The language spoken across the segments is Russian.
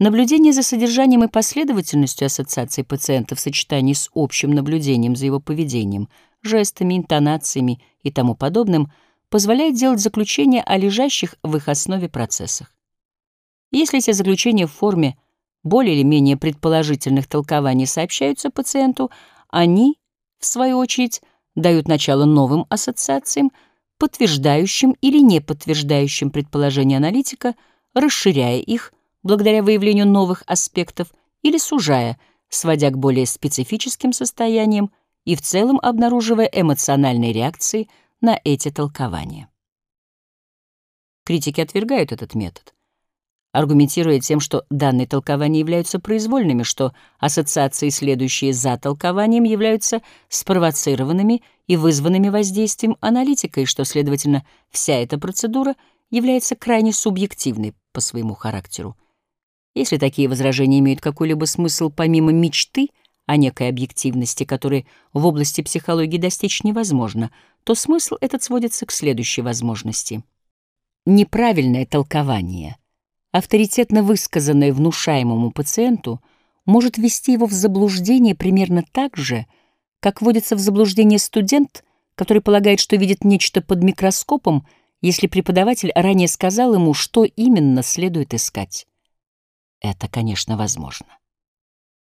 Наблюдение за содержанием и последовательностью ассоциаций пациента в сочетании с общим наблюдением за его поведением, жестами, интонациями и тому подобным позволяет делать заключения о лежащих в их основе процессах. Если эти заключения в форме более или менее предположительных толкований сообщаются пациенту, они, в свою очередь, дают начало новым ассоциациям, подтверждающим или не подтверждающим предположения аналитика, расширяя их благодаря выявлению новых аспектов или сужая, сводя к более специфическим состояниям и в целом обнаруживая эмоциональные реакции на эти толкования. Критики отвергают этот метод аргументируя тем, что данные толкования являются произвольными, что ассоциации, следующие за толкованием, являются спровоцированными и вызванными воздействием аналитика, и что, следовательно, вся эта процедура является крайне субъективной по своему характеру. Если такие возражения имеют какой-либо смысл помимо мечты о некой объективности, которой в области психологии достичь невозможно, то смысл этот сводится к следующей возможности. Неправильное толкование — авторитетно высказанное внушаемому пациенту, может ввести его в заблуждение примерно так же, как вводится в заблуждение студент, который полагает, что видит нечто под микроскопом, если преподаватель ранее сказал ему, что именно следует искать. Это, конечно, возможно.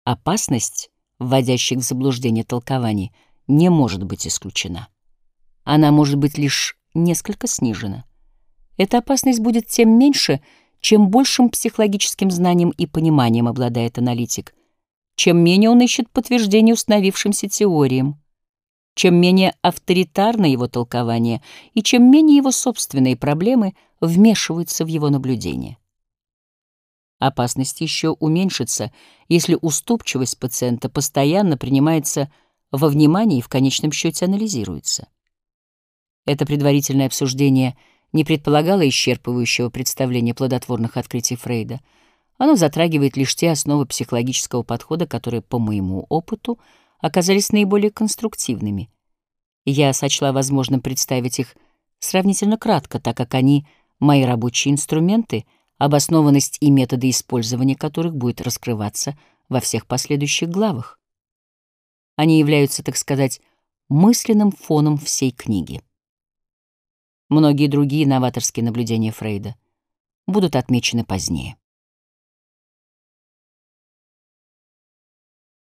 Опасность, вводящих в заблуждение толкований, не может быть исключена. Она может быть лишь несколько снижена. Эта опасность будет тем меньше, чем большим психологическим знанием и пониманием обладает аналитик, чем менее он ищет подтверждение установившимся теориям, чем менее авторитарно его толкование и чем менее его собственные проблемы вмешиваются в его наблюдение. Опасность еще уменьшится, если уступчивость пациента постоянно принимается во внимание и в конечном счете анализируется. Это предварительное обсуждение – не предполагало исчерпывающего представления плодотворных открытий Фрейда. Оно затрагивает лишь те основы психологического подхода, которые, по моему опыту, оказались наиболее конструктивными. Я сочла возможным представить их сравнительно кратко, так как они — мои рабочие инструменты, обоснованность и методы использования которых будет раскрываться во всех последующих главах. Они являются, так сказать, мысленным фоном всей книги. Многие другие новаторские наблюдения Фрейда будут отмечены позднее.